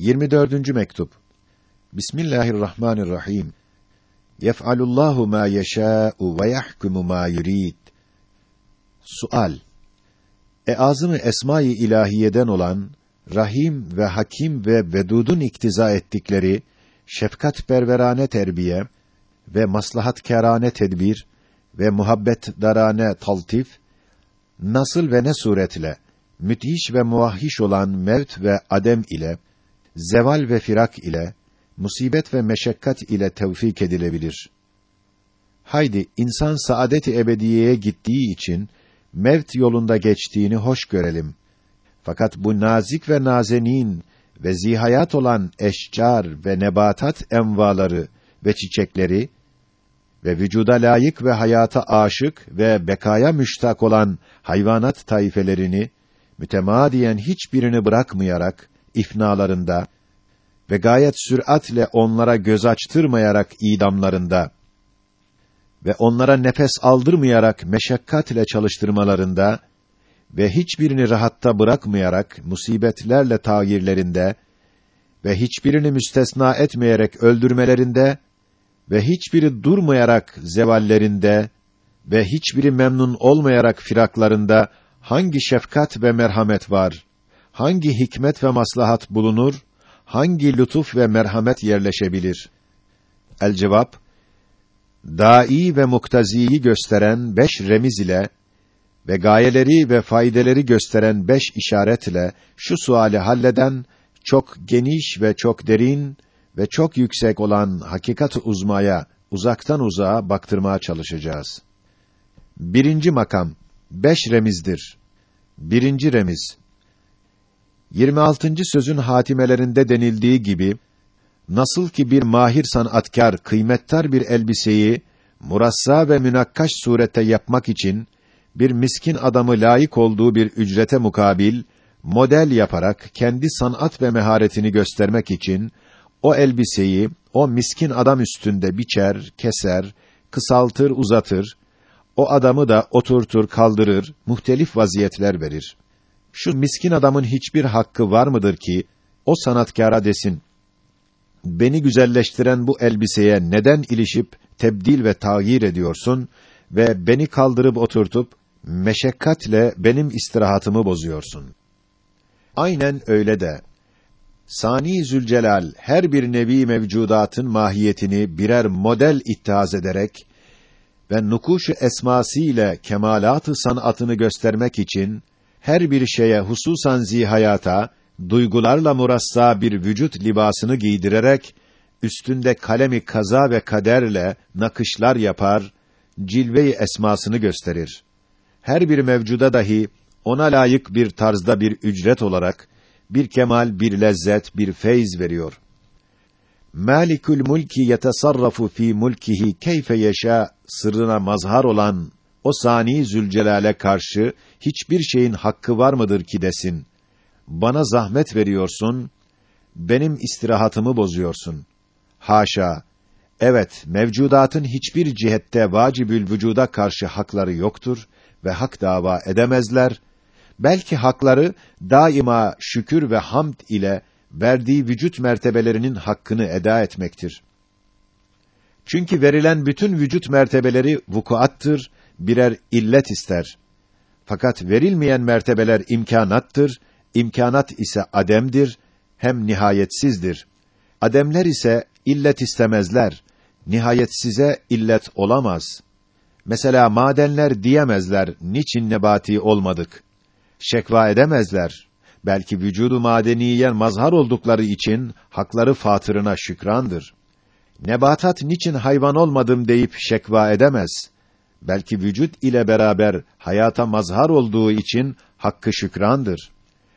24. mektup. Bismillahirrahmanirrahim. Yef'alullahu ma yeşâ'u ve yahkumu ma yurid. Sual. E azımı esma-i ilahiyeden olan Rahim ve Hakim ve Vedud'un iktiza ettikleri şefkat perverane terbiye ve maslahat kerane tedbir ve muhabbet darane taltif nasıl ve ne suretle müthiş ve muvahhiş olan mevt ve adem ile zeval ve firak ile musibet ve meşakkat ile tevfik edilebilir. Haydi insan saadet-i ebediyeye gittiği için mevt yolunda geçtiğini hoş görelim. Fakat bu nazik ve nazenin ve zihayat olan eşcar ve nebatat envaları ve çiçekleri ve vücuda layık ve hayata aşık ve bekaya müştak olan hayvanat taifelerini mütemadiyen hiçbirini bırakmayarak ifnalarında ve gayet süratle onlara göz açtırmayarak idamlarında ve onlara nefes aldırmayarak meşakkatle çalıştırmalarında ve hiçbirini rahatta bırakmayarak musibetlerle tagirlerinde ve hiçbirini müstesna etmeyerek öldürmelerinde ve hiçbiri durmayarak zevallerinde ve hiçbiri memnun olmayarak firaklarında hangi şefkat ve merhamet var? Hangi hikmet ve maslahat bulunur? Hangi lütuf ve merhamet yerleşebilir? El cevap Dai ve muktaziyi gösteren beş remiz ile ve gayeleri ve faydeleri gösteren beş işaret ile şu suali halleden çok geniş ve çok derin ve çok yüksek olan hakikat uzmaya uzaktan uzağa baktırmaya çalışacağız. Birinci makam beş remizdir. Birinci remiz 26. sözün hatimelerinde denildiği gibi nasıl ki bir mahir sanatkar kıymettar bir elbiseyi murassa ve münakkaş surette yapmak için bir miskin adamı layık olduğu bir ücrete mukabil model yaparak kendi sanat ve meharetini göstermek için o elbiseyi o miskin adam üstünde biçer, keser, kısaltır, uzatır, o adamı da oturtur, kaldırır, muhtelif vaziyetler verir. Şu miskin adamın hiçbir hakkı var mıdır ki o sanatkara desin: Beni güzelleştiren bu elbiseye neden ilişip tebdil ve tağyir ediyorsun ve beni kaldırıp oturtup meşakkatle benim istirahatımı bozuyorsun. Aynen öyle de Sani Zülcelal her bir nevi mevcudatın mahiyetini birer model ittihaz ederek ve nukuş esması ile kemalat-ı sanatını göstermek için her bir şeye hususan zihayata duygularla murassa bir vücut libasını giydirerek üstünde kalemi kaza ve kaderle nakışlar yapar, cilve-i esmasını gösterir. Her bir mevcuda dahi ona layık bir tarzda bir ücret olarak bir kemal, bir lezzet, bir feyz veriyor. Malikul mulki yetasarrafu fi mulkihi keyfe yeşa sırrına mazhar olan o sani Zülcelal'e karşı hiçbir şeyin hakkı var mıdır ki desin? Bana zahmet veriyorsun, benim istirahatımı bozuyorsun. Haşa! Evet, mevcudatın hiçbir cihette vacibül vücuda karşı hakları yoktur ve hak dava edemezler. Belki hakları daima şükür ve hamd ile verdiği vücut mertebelerinin hakkını eda etmektir. Çünkü verilen bütün vücut mertebeleri vukuattır, birer illet ister. Fakat verilmeyen mertebeler imkanattır, imkanat ise ademdir, hem nihayetsizdir. Ademler ise illet istemezler, nihayetsize illet olamaz. Mesela madenler diyemezler, niçin nebati olmadık? Şekva edemezler. Belki vücudu madeniyen mazhar oldukları için hakları fatırına şükrandır. Nebatat niçin hayvan olmadım deyip şekva edemez. Belki vücut ile beraber hayata mazhar olduğu için hakkı şükrandır.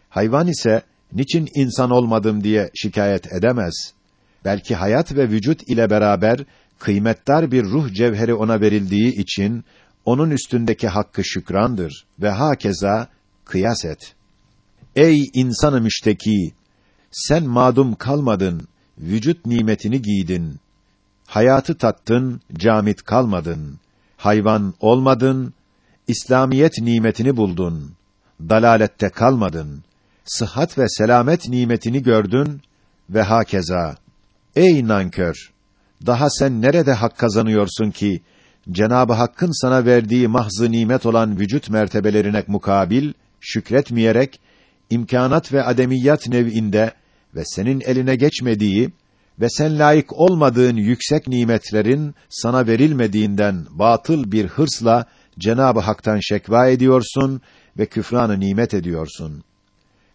Hayvan ise niçin insan olmadım diye şikayet edemez. Belki hayat ve vücut ile beraber kıymetdar bir ruh cevheri ona verildiği için onun üstündeki hakkı şükrandır ve hakeza kıyas et. Ey insanı müşteki, sen madum kalmadın, vücut nimetini giydin. Hayatı tattın, camit kalmadın. Hayvan olmadın, İslamiyet nimetini buldun. Dalalette kalmadın. Sıhhat ve selamet nimetini gördün, ve hakeza. Ey nankör! Daha sen nerede hak kazanıyorsun ki, Cenab-ı Hakk'ın sana verdiği mahzı nimet olan vücut mertebelerine mukabil, şükretmeyerek, imkanat ve ademiyat nev'inde ve senin eline geçmediği ve sen layık olmadığın yüksek nimetlerin sana verilmediğinden batıl bir hırsla Cenab-ı Hak'tan şekva ediyorsun ve küfranı nimet ediyorsun.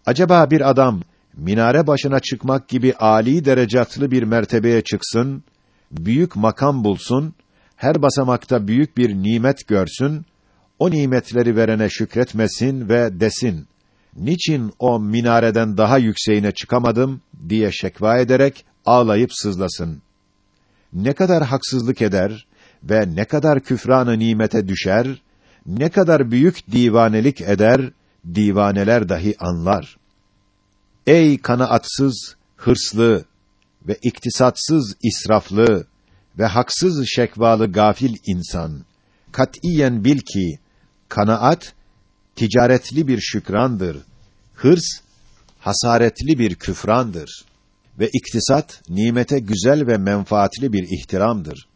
Acaba bir adam minare başına çıkmak gibi âli derecatlı bir mertebeye çıksın, büyük makam bulsun, her basamakta büyük bir nimet görsün, o nimetleri verene şükretmesin ve desin, niçin o minareden daha yükseğine çıkamadım diye şekva ederek ağlayıp sızlasın. Ne kadar haksızlık eder ve ne kadar küfranı nimete düşer, ne kadar büyük divanelik eder, divaneler dahi anlar. Ey kanaatsız, hırslı ve iktisatsız israflı ve haksız şekvalı gafil insan, katiyen bil ki, kanaat, ticaretli bir şükrandır, hırs, hasaretli bir küfrandır ve iktisat, nimete güzel ve menfaatli bir ihtiramdır.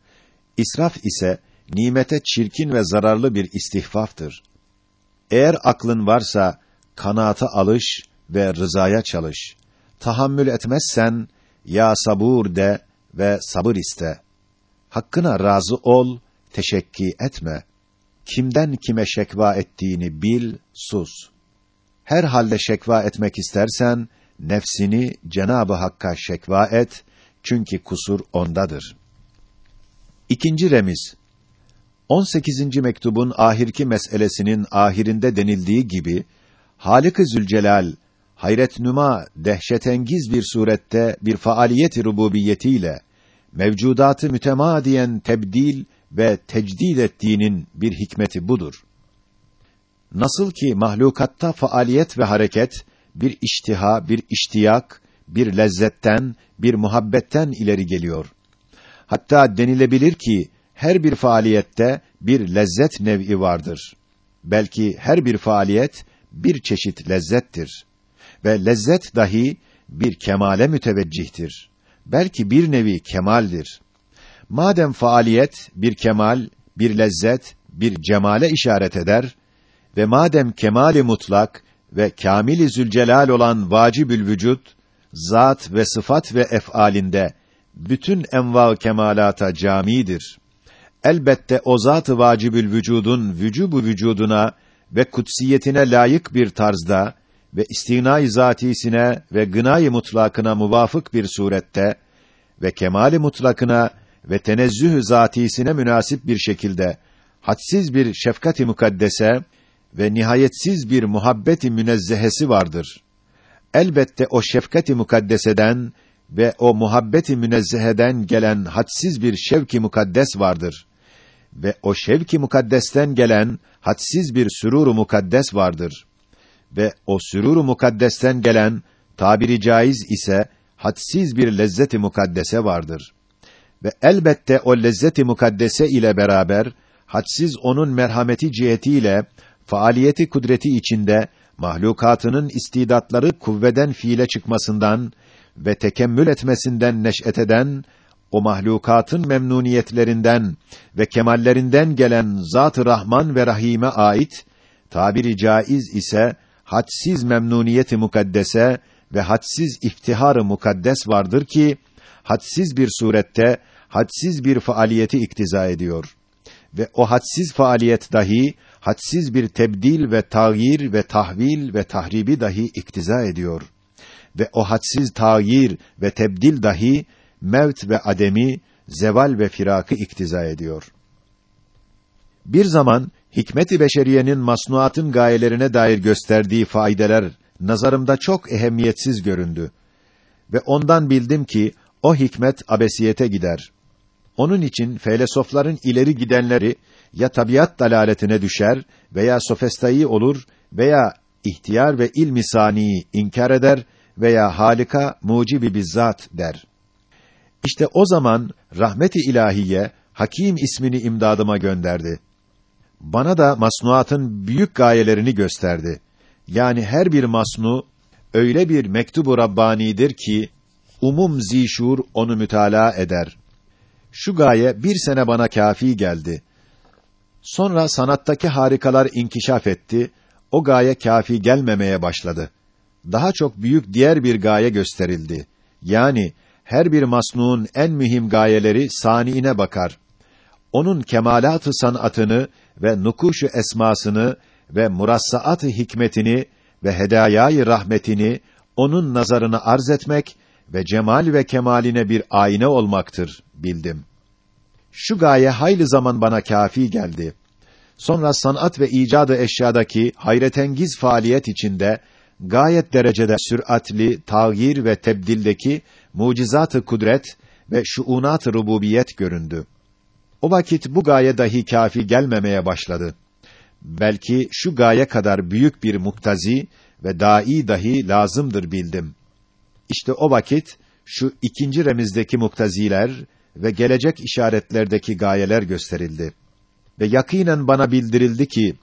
İsraf ise, nimete çirkin ve zararlı bir istihfaftır. Eğer aklın varsa, kanaata alış ve rızaya çalış. Tahammül etmezsen, ya sabur de ve sabır iste. Hakkına razı ol, teşekki etme. Kimden kime şekva ettiğini bil, sus. Her halde şekva etmek istersen, nefsini Cenabı Hakk'a şekva et, çünkü kusur ondadır. İkinci remiz 18. mektubun ahirki meselesinin ahirinde denildiği gibi Halik-i Zülcelal hayret dehşetengiz bir surette bir faaliyet rububiyetiyle mevcudatı mütemadiyen tebdil ve tecdid ettiğinin bir hikmeti budur. Nasıl ki mahlukatta faaliyet ve hareket bir iştiha, bir iştiyak, bir lezzetten, bir muhabbetten ileri geliyor. Hatta denilebilir ki her bir faaliyette bir lezzet nev'i vardır. Belki her bir faaliyet bir çeşit lezzettir ve lezzet dahi bir kemale müteveccihtir. Belki bir nevi kemaldir. Madem faaliyet bir kemal, bir lezzet, bir cemale işaret eder ve madem kemali mutlak ve kamil-i zülcelal olan vacibül vücut, zat ve sıfat ve ef'alinde bütün enva kemalata camidir. Elbette o zat-ı vacibül vücudun vücubu vücuduna ve kutsiyetine layık bir tarzda ve istinay zatisine ve gınay mutlakına muvafık bir surette ve kemali mutlakına ve tenezzüh zatisine münasip bir şekilde hadsiz bir şefkati mukaddese ve nihayetsiz bir muhabbeti münezzehesi vardır. Elbette o şefkati mukaddeseden ve o muhabbeti münezzeheden gelen hadsiz bir şevki mukaddes vardır. Ve o şevki mukaddesten gelen hadsiz bir süruru mukaddes vardır. Ve o süruru mukaddesten gelen tabiri caiz ise hadsiz bir lezzeti mukaddese vardır. Ve elbette o lezzeti mukaddese ile beraber hadsiz onun merhameti cihetiyle faaliyeti kudreti içinde mahlukatının istidatları kuvveden fiile çıkmasından ve tekemmül etmesinden neş'et eden o mahlukatın memnuniyetlerinden ve kemallerinden gelen Zat-ı Rahman ve Rahim'e ait tabiri caiz ise hadsiz memnuniyeti mukaddese ve hadsiz iftihar-ı mukaddes vardır ki hadsiz bir surette hadsiz bir faaliyeti iktiza ediyor. Ve o hadsiz faaliyet dahi hadsiz bir tebdil ve tağyir ve tahvil ve tahribi dahi iktiza ediyor. Ve o hadsiz tağyir ve tebdil dahi mevt ve ademi, zeval ve firakı iktiza ediyor. Bir zaman hikmet-i beşeriyenin masnuatın gayelerine dair gösterdiği faydeler nazarımda çok ehemmiyetsiz göründü ve ondan bildim ki o hikmet abesiyete gider. Onun için felsefeler'in ileri gidenleri ya tabiat dalaletine düşer veya sofestayı olur veya ihtiyar ve ilmi saniyi inkar eder veya halika mucibi bizzat der. İşte o zaman rahmeti ilahiye Hakim ismini imdadıma gönderdi. Bana da masnuatın büyük gayelerini gösterdi. Yani her bir masnu öyle bir mektubu rabbanidir ki umum zişur onu mütalaa eder. Şu gaye bir sene bana kafi geldi. Sonra sanattaki harikalar inkişaf etti, o gaye kafi gelmemeye başladı. Daha çok büyük diğer bir gaye gösterildi. Yani her bir masnuun en mühim gayeleri saniine bakar. Onun kemalat-ı sanatını ve nukuşu esmasını ve murassaat-ı hikmetini ve hedayayı rahmetini onun nazarına arz etmek ve cemal ve kemaline bir ayna olmaktır bildim. Şu gaye hayli zaman bana kafi geldi. Sonra sanat ve icadı eşyadaki hayretengiz faaliyet içinde gayet derecede süratli tağyir ve tebdildeki mucizat-ı kudret ve şuunat-ı rububiyet göründü. O vakit bu gaye dahi kafi gelmemeye başladı. Belki şu gaye kadar büyük bir muktazi ve dai dahi lazımdır bildim. İşte o vakit şu ikinci remizdeki muktaziler ve gelecek işaretlerdeki gayeler gösterildi. Ve yakinen bana bildirildi ki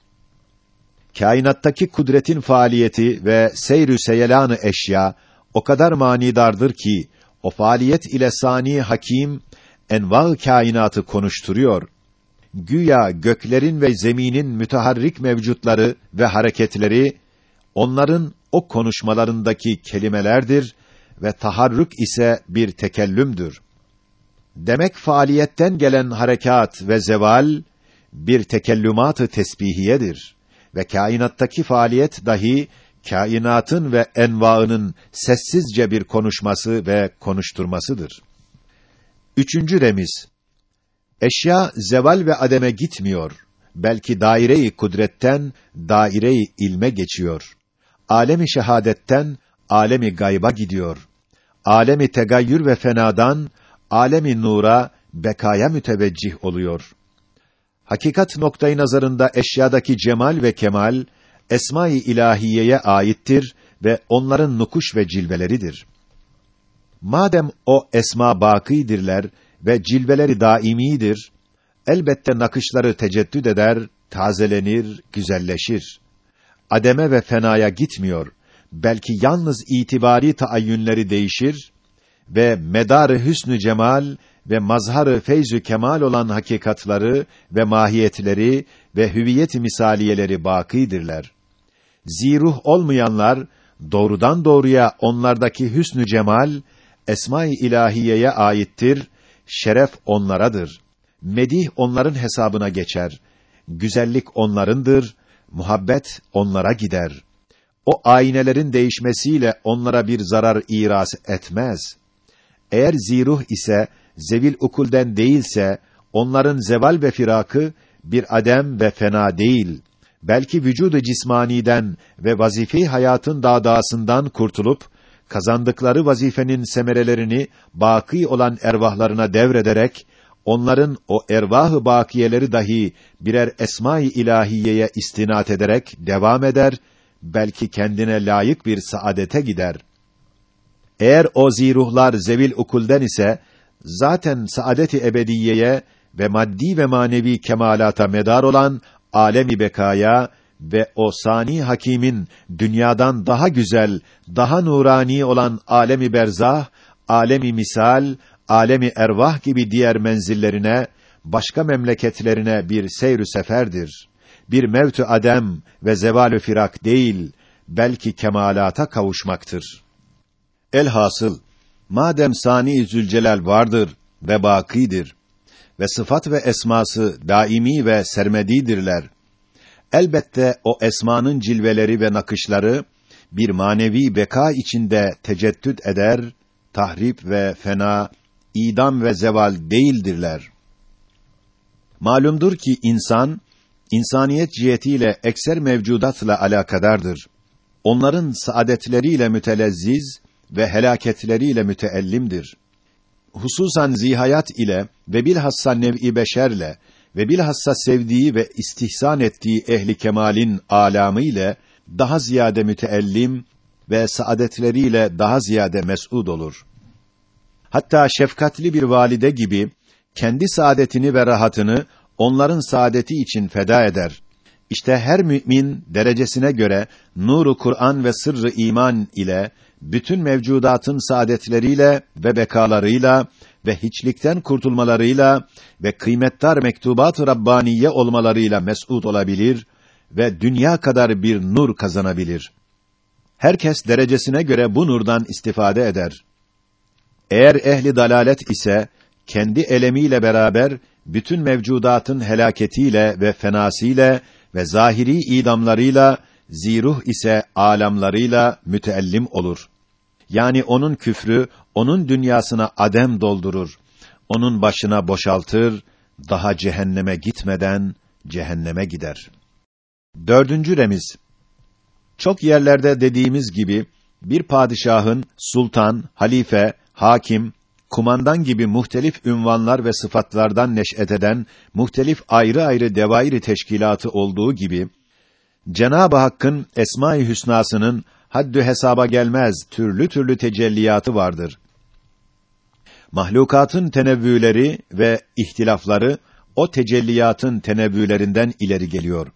kainattaki kudretin faaliyeti ve seyrü seyelanı eşya o kadar manidardır ki o faaliyet ile sani hakim enva kainatı konuşturuyor. Güya göklerin ve zeminin müteharrik mevcutları ve hareketleri onların o konuşmalarındaki kelimelerdir ve taharrük ise bir tekellümdür. Demek faaliyetten gelen harekat ve zeval bir tekellümat-ı tesbihiyedir ve kainattaki faaliyet dahi kainatın ve envaının sessizce bir konuşması ve konuşturmasıdır. Üçüncü remiz Eşya zeval ve ademe gitmiyor. Belki daire-i kudretten daire-i ilme geçiyor. Alemi şehadetten alemi gayba gidiyor. Alemi tegayyür ve fenadan alemi nura bekaya müteveccih oluyor. Hakikat noktayı nazarında eşyadaki cemal ve kemal esma-i ilahiyeye aittir ve onların nukuş ve cilveleridir. Madem o esma bakîdirler ve cilveleri daimidir, elbette nakışları teceddüd eder, tazelenir, güzelleşir. Ademe ve fenaya gitmiyor. Belki yalnız itibari taayyünleri değişir ve medarı hüsnü cemal ve mazharı feyzü kemal olan hakikatları ve mahiyetleri ve hüviyet misaliyeleri bakîdirler. Ziruh olmayanlar doğrudan doğruya onlardaki hüsnü cemal esma-i ilahiyeye aittir, şeref onlaradır. Medih onların hesabına geçer. Güzellik onlarındır, muhabbet onlara gider. O aynelerin değişmesiyle onlara bir zarar iras etmez. Eğer ziruh ise zevil ukulden değilse onların zeval ve firakı bir adem ve fena değil. Belki vücudu cismaniden ve vazifi hayatın dağdağısından kurtulup kazandıkları vazifenin semerelerini baki olan ervahlarına devrederek onların o ervah-ı bakiyeleri dahi birer esma-i ilahiyeye istinat ederek devam eder, belki kendine layık bir saadete gider. Eğer o ziruhlar zevil ukulden ise zaten saadet-i ebediyeye ve maddi ve manevi kemalata medar olan alemi bekaya ve o sani hakimin dünyadan daha güzel, daha nurani olan alemi berzah, alemi misal, alemi ervah gibi diğer menzillerine, başka memleketlerine bir seyr seferdir. Bir mevtü adem ve zevalü firak değil, belki kemalata kavuşmaktır. Elhasıl, madem sani Zülcelal vardır ve bakidir ve sıfat ve esması daimi ve sermedidirler, Elbette o esmanın cilveleri ve nakışları bir manevi beka içinde teceddüd eder, tahrip ve fena, idam ve zeval değildirler. Malumdur ki insan insaniyet cihetiyle ekser mevcudatla alakadardır. Onların saadetleriyle mütelezziz ve helaketleriyle müteellimdir. Hususan zihayat ile ve bilhassa nev'i beşerle ve bilhassa sevdiği ve istihsan ettiği ehli kemalin alamı ile daha ziyade müteellim ve saadetleriyle daha ziyade mes'ud olur. Hatta şefkatli bir valide gibi kendi saadetini ve rahatını onların saadeti için feda eder. İşte her mümin derecesine göre nuru Kur'an ve sırrı iman ile bütün mevcudatın saadetleriyle ve bekalarıyla ve hiçlikten kurtulmalarıyla ve kıymetdar mektubat-ı Rabbaniye olmalarıyla mes'ud olabilir ve dünya kadar bir nur kazanabilir. Herkes derecesine göre bu nurdan istifade eder. Eğer ehli dalalet ise kendi elemiyle beraber bütün mevcudatın helaketiyle ve fenasiyle ve zahiri idamlarıyla ziruh ise alamlarıyla müteellim olur. Yani onun küfrü onun dünyasına adem doldurur. Onun başına boşaltır, daha cehenneme gitmeden cehenneme gider. Dördüncü remiz. Çok yerlerde dediğimiz gibi bir padişahın sultan, halife, hakim, kumandan gibi muhtelif ünvanlar ve sıfatlardan neş'et eden muhtelif ayrı ayrı devairi teşkilatı olduğu gibi Cenab-ı Hakk'ın Esma-i Hüsnasının haddü hesaba gelmez türlü türlü tecelliyatı vardır. Mahlukatın tenevvüleri ve ihtilafları o tecelliyatın tenevvülerinden ileri geliyor.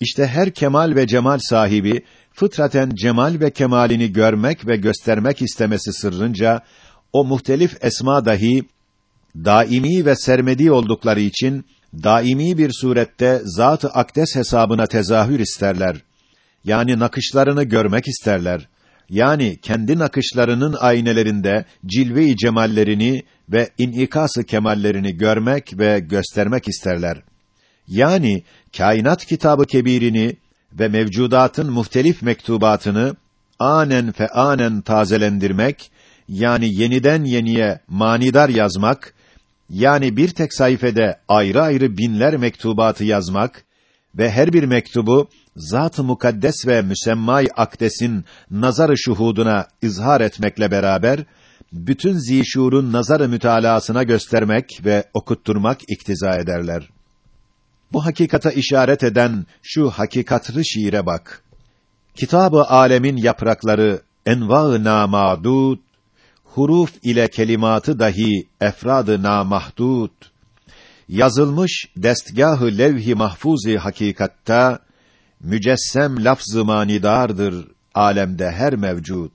İşte her kemal ve cemal sahibi fıtraten cemal ve kemalini görmek ve göstermek istemesi sırrınca o muhtelif esma dahi daimi ve sermedi oldukları için daimi bir surette zat-ı akdes hesabına tezahür isterler. Yani nakışlarını görmek isterler. Yani kendi nakışlarının aynelerinde cilve-i cemallerini ve inikası kemallerini görmek ve göstermek isterler. Yani kainat kitabı kebirini ve mevcudatın muhtelif mektubatını anen fe anen tazelendirmek yani yeniden yeniye manidar yazmak yani bir tek sayfede ayrı ayrı binler mektubatı yazmak ve her bir mektubu zat-ı mukaddes ve müsemmay akdesin nazarı şuhuduna izhar etmekle beraber bütün zişurun nazarı mütalasına göstermek ve okutturmak iktiza ederler. Bu hakikata işaret eden şu hakikatlı şiire bak. Kitabı alemin yaprakları enva-ı namadud huruf ile kelimatı dahi efradı namahdud yazılmış destgahı levh-i mahfuzi hakikatta mücessem lafz-ı manidardır alemde her mevcut.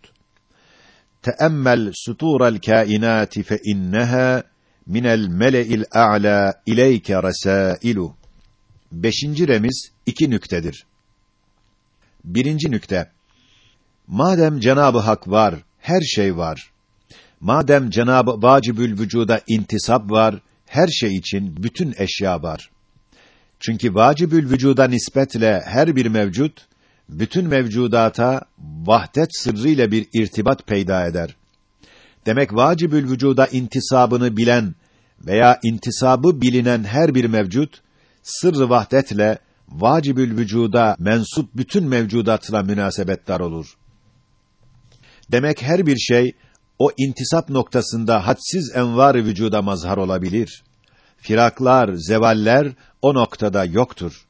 Teemmel sutural kainati fe inneha minel mele'il a'la ileyke resailu. Beşinci remiz iki nüktedir. Birinci nükte. Madem Cenabı Hak var, her şey var. Madem Cenab-ı Vacibül Vücuda intisap var, her şey için bütün eşya var. Çünkü vacibül vücuda nispetle her bir mevcut, bütün mevcudata vahdet sırrıyla bir irtibat peyda eder. Demek vacibül vücuda intisabını bilen veya intisabı bilinen her bir mevcut, sırrı vahdetle vacibül vücuda mensup bütün mevcudatla münasebetdar olur. Demek her bir şey o intisap noktasında hadsiz envar vücuda mazhar olabilir. Firaklar, zevaller o noktada yoktur.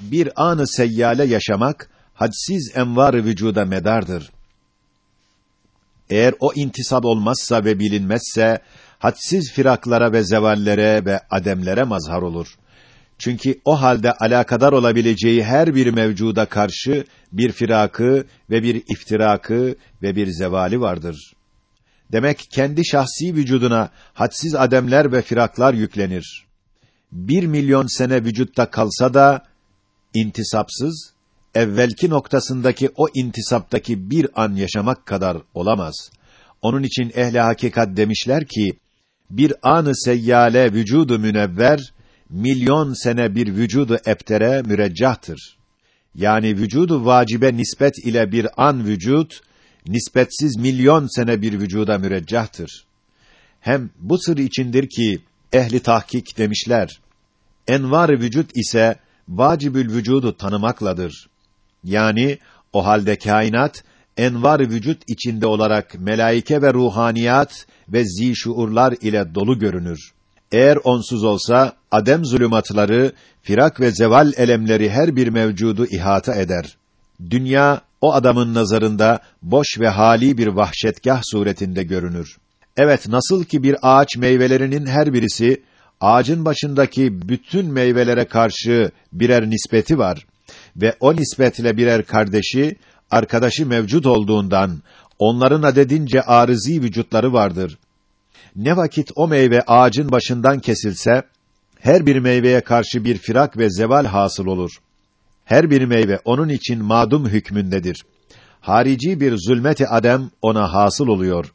Bir anı seyyale yaşamak hadsiz envar vücuda medardır. Eğer o intisap olmazsa ve bilinmezse hadsiz firaklara ve zevallere ve ademlere mazhar olur. Çünkü o halde alakadar olabileceği her bir mevcuda karşı bir firakı ve bir iftirakı ve bir zevali vardır. Demek kendi şahsi vücuduna hadsiz ademler ve firaklar yüklenir. Bir milyon sene vücutta kalsa da intisapsız, evvelki noktasındaki o intisaptaki bir an yaşamak kadar olamaz. Onun için ehli hakikat demişler ki, bir anı seyyale vücudu münevver, milyon sene bir vücudu eptere müreccahtır. Yani vücudu vacibe nispet ile bir an vücut, nispetsiz milyon sene bir vücuda müreccahtır. Hem bu sır içindir ki ehli tahkik demişler. Envar vücut ise vacibül vücudu tanımakladır. Yani o halde kainat envar vücut içinde olarak melaike ve ruhaniyat ve zişuurlar ile dolu görünür. Eğer onsuz olsa adem zulümatları, firak ve zeval elemleri her bir mevcudu ihata eder. Dünya o adamın nazarında boş ve hali bir vahşetgah suretinde görünür. Evet nasıl ki bir ağaç meyvelerinin her birisi ağacın başındaki bütün meyvelere karşı birer nispeti var ve o nispetle birer kardeşi, arkadaşı mevcut olduğundan Onların adedince arızi vücutları vardır. Ne vakit o meyve ağacın başından kesilse, her bir meyveye karşı bir firak ve zeval hasıl olur. Her bir meyve onun için madum hükmündedir. Harici bir zulmeti adem ona hasıl oluyor.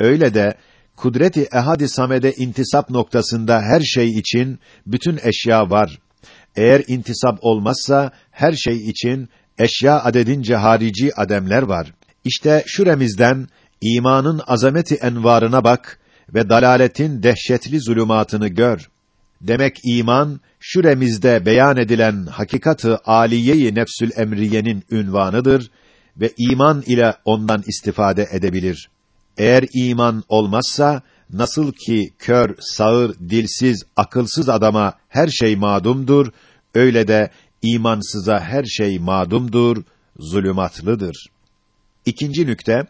Öyle de kudreti ehadi samede intisap noktasında her şey için bütün eşya var. Eğer intisap olmazsa her şey için eşya adedince harici ademler var. İşte şu remizden imanın azameti envarına bak ve dalaletin dehşetli zulümatını gör. Demek iman şu remizde beyan edilen hakikatı aliyeyi nefsül emriyenin ünvanıdır ve iman ile ondan istifade edebilir. Eğer iman olmazsa nasıl ki kör, sağır, dilsiz, akılsız adama her şey madumdur, öyle de imansıza her şey madumdur, zulümatlıdır. İkinci nükte,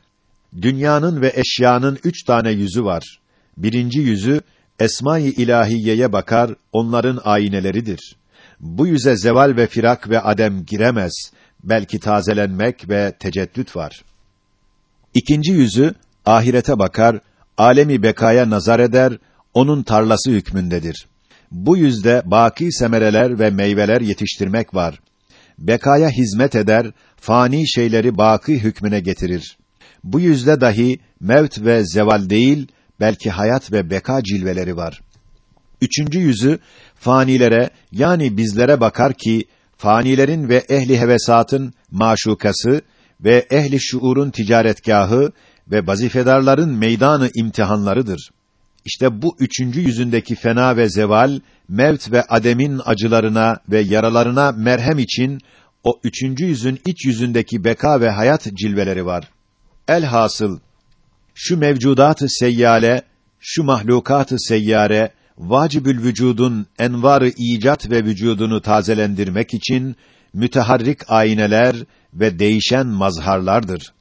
dünyanın ve eşyanın üç tane yüzü var. Birinci yüzü, Esma-i İlahiyeye bakar, onların ayneleridir. Bu yüze zeval ve firak ve adem giremez, belki tazelenmek ve teceddüt var. İkinci yüzü, ahirete bakar, alemi bekaya nazar eder, onun tarlası hükmündedir. Bu yüzde baki semereler ve meyveler yetiştirmek var. Bekaya hizmet eder, fani şeyleri baki hükmüne getirir. Bu yüzde dahi mevt ve zeval değil, belki hayat ve beka cilveleri var. Üçüncü yüzü, fanilere, yani bizlere bakar ki, fanilerin ve ehli hevesatın maşukası ve ehli şuurun ticaretgahı ve vazifedarların meydanı imtihanlarıdır. İşte bu üçüncü yüzündeki fena ve zeval, mevt ve ademin acılarına ve yaralarına merhem için, o üçüncü yüzün iç yüzündeki beka ve hayat cilveleri var. Elhasıl, şu mevcudat-ı seyyale, şu mahlukat-ı seyyare, vacibül vücudun envarı icat ve vücudunu tazelendirmek için müteharrik ayneler ve değişen mazharlardır.